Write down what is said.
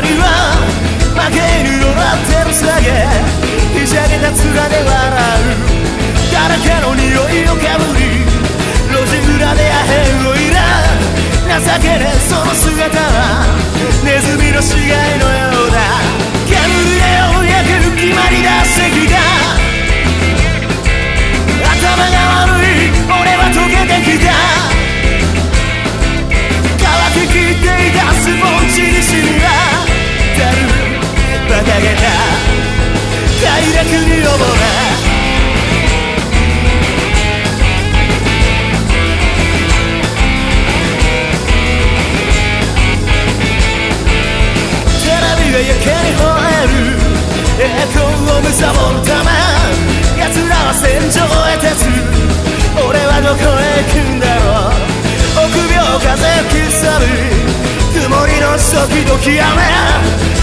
りは負け犬をうってるさげ。ひしゃげた面で笑う。だらけの匂いをかぶり路地裏でアヘンをいら情けない。がやけに吠える栄光を貪るため奴らは戦場へ立つ俺はどこへ行くんだろう。臆病風吹き去る。曇りの時々雨。